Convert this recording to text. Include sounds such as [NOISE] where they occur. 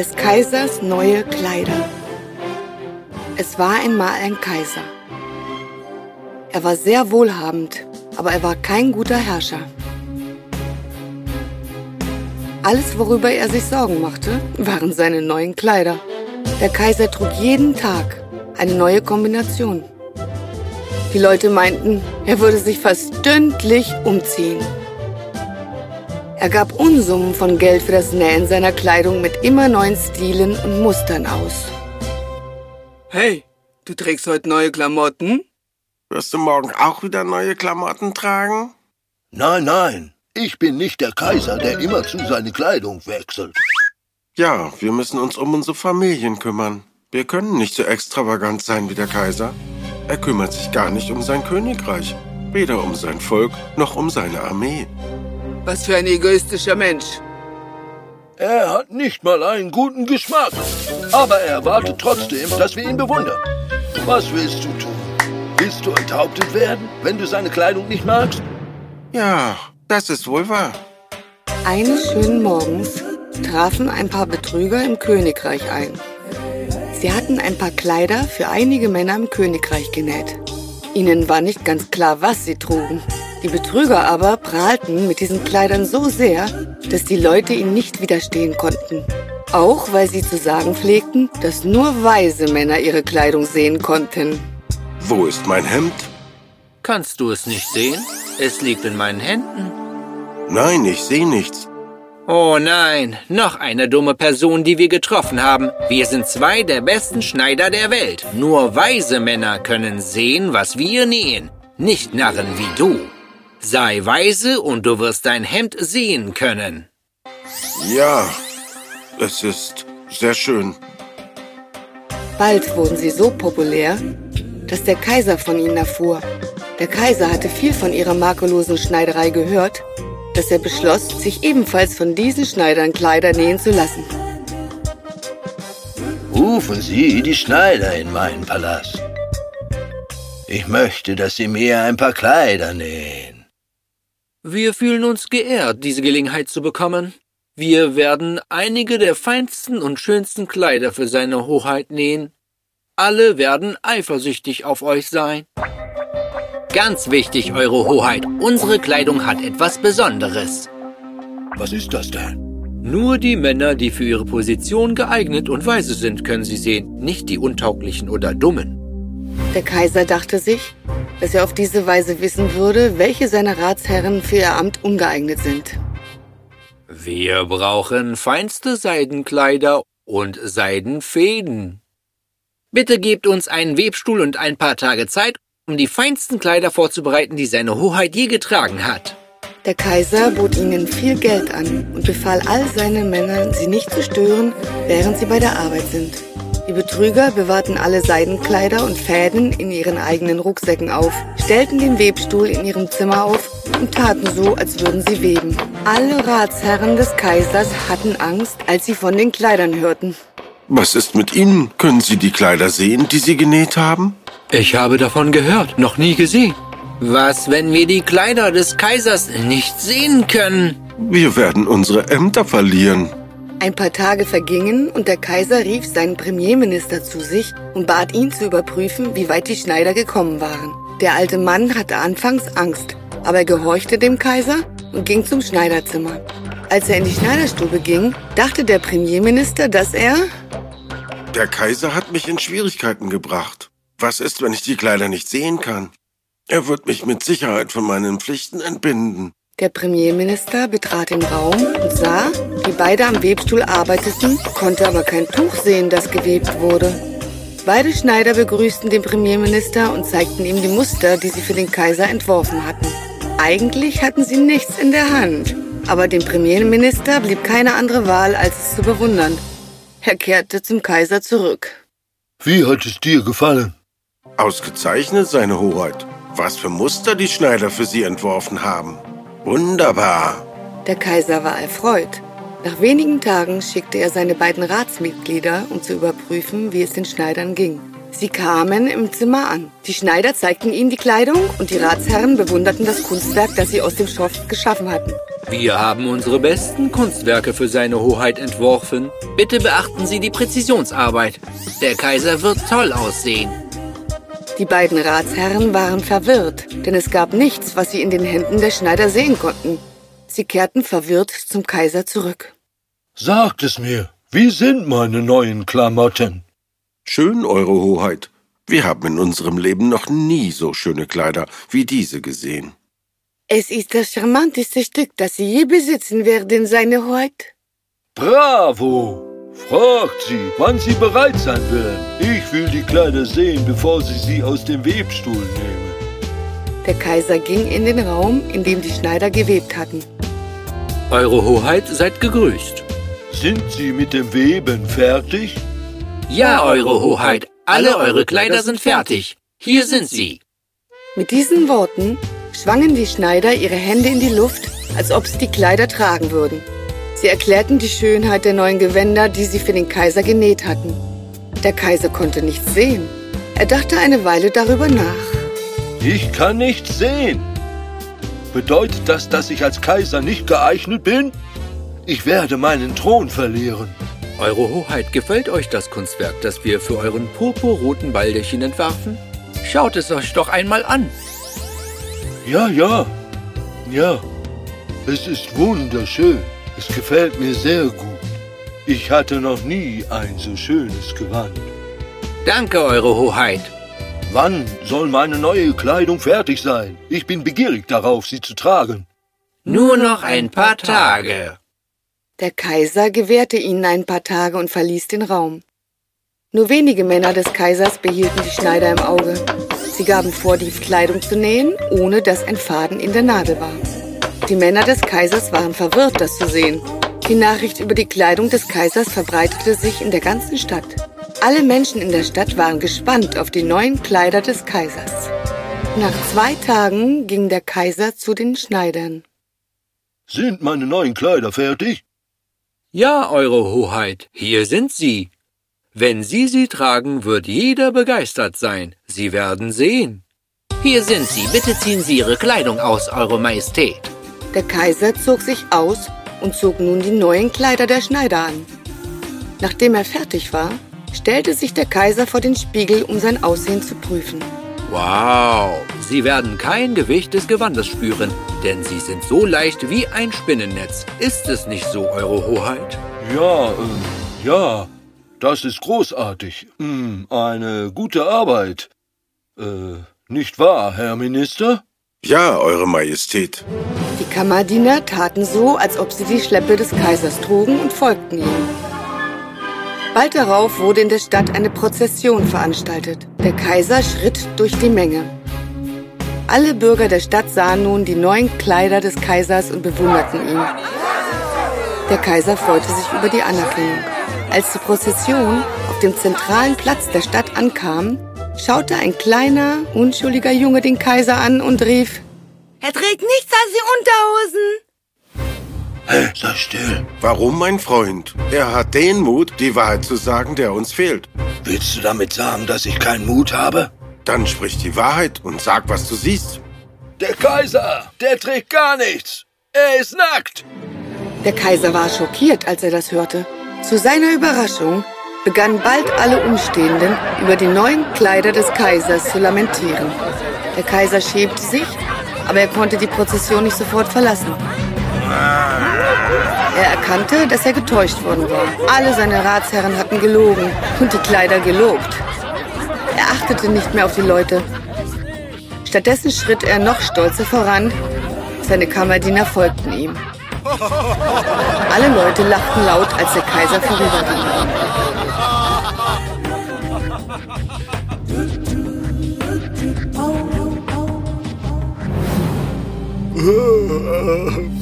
Des Kaisers neue Kleider. Es war einmal ein Kaiser. Er war sehr wohlhabend, aber er war kein guter Herrscher. Alles, worüber er sich Sorgen machte, waren seine neuen Kleider. Der Kaiser trug jeden Tag eine neue Kombination. Die Leute meinten, er würde sich fast stündlich umziehen. Er gab Unsummen von Geld für das Nähen seiner Kleidung mit immer neuen Stilen und Mustern aus. Hey, du trägst heute neue Klamotten? Wirst du morgen auch wieder neue Klamotten tragen? Nein, nein, ich bin nicht der Kaiser, der immerzu seine Kleidung wechselt. Ja, wir müssen uns um unsere Familien kümmern. Wir können nicht so extravagant sein wie der Kaiser. Er kümmert sich gar nicht um sein Königreich, weder um sein Volk noch um seine Armee. Was für ein egoistischer Mensch. Er hat nicht mal einen guten Geschmack. Aber er erwartet trotzdem, dass wir ihn bewundern. Was willst du tun? Willst du enthauptet werden, wenn du seine Kleidung nicht magst? Ja, das ist wohl wahr. Eines schönen Morgens trafen ein paar Betrüger im Königreich ein. Sie hatten ein paar Kleider für einige Männer im Königreich genäht. Ihnen war nicht ganz klar, was sie trugen. Die Betrüger aber prahlten mit diesen Kleidern so sehr, dass die Leute ihnen nicht widerstehen konnten. Auch weil sie zu sagen pflegten, dass nur weise Männer ihre Kleidung sehen konnten. Wo ist mein Hemd? Kannst du es nicht sehen? Es liegt in meinen Händen. Nein, ich sehe nichts. Oh nein, noch eine dumme Person, die wir getroffen haben. Wir sind zwei der besten Schneider der Welt. Nur weise Männer können sehen, was wir nähen. Nicht Narren wie du. Sei weise und du wirst dein Hemd sehen können. Ja, es ist sehr schön. Bald wurden sie so populär, dass der Kaiser von ihnen erfuhr. Der Kaiser hatte viel von ihrer makellosen Schneiderei gehört, dass er beschloss, sich ebenfalls von diesen Schneidern Kleider nähen zu lassen. Rufen Sie die Schneider in meinen Palast. Ich möchte, dass Sie mir ein paar Kleider nähen. Wir fühlen uns geehrt, diese Gelegenheit zu bekommen. Wir werden einige der feinsten und schönsten Kleider für seine Hoheit nähen. Alle werden eifersüchtig auf euch sein. Ganz wichtig, Eure Hoheit, unsere Kleidung hat etwas Besonderes. Was ist das denn? Nur die Männer, die für ihre Position geeignet und weise sind, können sie sehen, nicht die Untauglichen oder Dummen. Der Kaiser dachte sich, dass er auf diese Weise wissen würde, welche seiner Ratsherren für ihr Amt ungeeignet sind. Wir brauchen feinste Seidenkleider und Seidenfäden. Bitte gebt uns einen Webstuhl und ein paar Tage Zeit, um die feinsten Kleider vorzubereiten, die seine Hoheit je getragen hat. Der Kaiser bot ihnen viel Geld an und befahl all seinen Männern, sie nicht zu stören, während sie bei der Arbeit sind. Die Betrüger bewahrten alle Seidenkleider und Fäden in ihren eigenen Rucksäcken auf, stellten den Webstuhl in ihrem Zimmer auf und taten so, als würden sie weben. Alle Ratsherren des Kaisers hatten Angst, als sie von den Kleidern hörten. Was ist mit Ihnen? Können Sie die Kleider sehen, die Sie genäht haben? Ich habe davon gehört, noch nie gesehen. Was, wenn wir die Kleider des Kaisers nicht sehen können? Wir werden unsere Ämter verlieren. Ein paar Tage vergingen und der Kaiser rief seinen Premierminister zu sich und bat ihn zu überprüfen, wie weit die Schneider gekommen waren. Der alte Mann hatte anfangs Angst, aber er gehorchte dem Kaiser und ging zum Schneiderzimmer. Als er in die Schneiderstube ging, dachte der Premierminister, dass er... Der Kaiser hat mich in Schwierigkeiten gebracht. Was ist, wenn ich die Kleider nicht sehen kann? Er wird mich mit Sicherheit von meinen Pflichten entbinden. Der Premierminister betrat den Raum und sah, wie beide am Webstuhl arbeiteten, konnte aber kein Tuch sehen, das gewebt wurde. Beide Schneider begrüßten den Premierminister und zeigten ihm die Muster, die sie für den Kaiser entworfen hatten. Eigentlich hatten sie nichts in der Hand, aber dem Premierminister blieb keine andere Wahl, als es zu bewundern. Er kehrte zum Kaiser zurück. Wie hat es dir gefallen? Ausgezeichnet, seine Hoheit. Was für Muster die Schneider für Sie entworfen haben. Wunderbar. Der Kaiser war erfreut. Nach wenigen Tagen schickte er seine beiden Ratsmitglieder, um zu überprüfen, wie es den Schneidern ging. Sie kamen im Zimmer an. Die Schneider zeigten ihnen die Kleidung und die Ratsherren bewunderten das Kunstwerk, das sie aus dem Stoff geschaffen hatten. Wir haben unsere besten Kunstwerke für seine Hoheit entworfen. Bitte beachten Sie die Präzisionsarbeit. Der Kaiser wird toll aussehen. Die beiden Ratsherren waren verwirrt, denn es gab nichts, was sie in den Händen der Schneider sehen konnten. Sie kehrten verwirrt zum Kaiser zurück. Sagt es mir, wie sind meine neuen Klamotten? Schön, Eure Hoheit. Wir haben in unserem Leben noch nie so schöne Kleider wie diese gesehen. Es ist das charmanteste Stück, das Sie je besitzen werden, seine Hoheit. Bravo! Fragt sie, wann sie bereit sein werden. Ich will die Kleider sehen, bevor sie sie aus dem Webstuhl nehmen. Der Kaiser ging in den Raum, in dem die Schneider gewebt hatten. Eure Hoheit seid gegrüßt. Sind Sie mit dem Weben fertig? Ja, Eure Hoheit, alle eure Kleider sind fertig. Hier sind sie. Mit diesen Worten schwangen die Schneider ihre Hände in die Luft, als ob sie die Kleider tragen würden. Sie erklärten die Schönheit der neuen Gewänder, die sie für den Kaiser genäht hatten. Der Kaiser konnte nichts sehen. Er dachte eine Weile darüber nach. Ich kann nichts sehen. Bedeutet das, dass ich als Kaiser nicht geeignet bin? Ich werde meinen Thron verlieren. Eure Hoheit, gefällt euch das Kunstwerk, das wir für euren purpurroten Baldachin entwarfen? Schaut es euch doch einmal an. Ja, ja, ja. Es ist wunderschön. Es gefällt mir sehr gut. Ich hatte noch nie ein so schönes Gewand. Danke, Eure Hoheit. Wann soll meine neue Kleidung fertig sein? Ich bin begierig darauf, sie zu tragen. Nur noch ein paar Tage. Der Kaiser gewährte ihnen ein paar Tage und verließ den Raum. Nur wenige Männer des Kaisers behielten die Schneider im Auge. Sie gaben vor, die Kleidung zu nähen, ohne dass ein Faden in der Nadel war. Die Männer des Kaisers waren verwirrt, das zu sehen. Die Nachricht über die Kleidung des Kaisers verbreitete sich in der ganzen Stadt. Alle Menschen in der Stadt waren gespannt auf die neuen Kleider des Kaisers. Nach zwei Tagen ging der Kaiser zu den Schneidern. Sind meine neuen Kleider fertig? Ja, Eure Hoheit, hier sind sie. Wenn Sie sie tragen, wird jeder begeistert sein. Sie werden sehen. Hier sind sie. Bitte ziehen Sie Ihre Kleidung aus, Eure Majestät. Der Kaiser zog sich aus und zog nun die neuen Kleider der Schneider an. Nachdem er fertig war, stellte sich der Kaiser vor den Spiegel, um sein Aussehen zu prüfen. Wow, Sie werden kein Gewicht des Gewandes spüren, denn Sie sind so leicht wie ein Spinnennetz. Ist es nicht so, Eure Hoheit? Ja, äh, ja. Das ist großartig. Hm, eine gute Arbeit. Äh, nicht wahr, Herr Minister? Ja, Eure Majestät. Die Kammerdiener taten so, als ob sie die Schleppe des Kaisers trugen und folgten ihm. Bald darauf wurde in der Stadt eine Prozession veranstaltet. Der Kaiser schritt durch die Menge. Alle Bürger der Stadt sahen nun die neuen Kleider des Kaisers und bewunderten ihn. Der Kaiser freute sich über die Anerkennung. Als die Prozession auf dem zentralen Platz der Stadt ankam, schaute ein kleiner, unschuldiger Junge den Kaiser an und rief, Er trägt nichts als die Unterhosen. Hey, sei still. Warum, mein Freund? Er hat den Mut, die Wahrheit zu sagen, der uns fehlt. Willst du damit sagen, dass ich keinen Mut habe? Dann sprich die Wahrheit und sag, was du siehst. Der Kaiser, der trägt gar nichts. Er ist nackt. Der Kaiser war schockiert, als er das hörte. Zu seiner Überraschung begannen bald alle Umstehenden über die neuen Kleider des Kaisers zu lamentieren. Der Kaiser schämte sich, aber er konnte die Prozession nicht sofort verlassen. Er erkannte, dass er getäuscht worden war. Alle seine Ratsherren hatten gelogen und die Kleider gelobt. Er achtete nicht mehr auf die Leute. Stattdessen schritt er noch stolzer voran. Seine Kammerdiener folgten ihm. Alle Leute lachten laut, als der Kaiser vorüberging. [LAUGHS]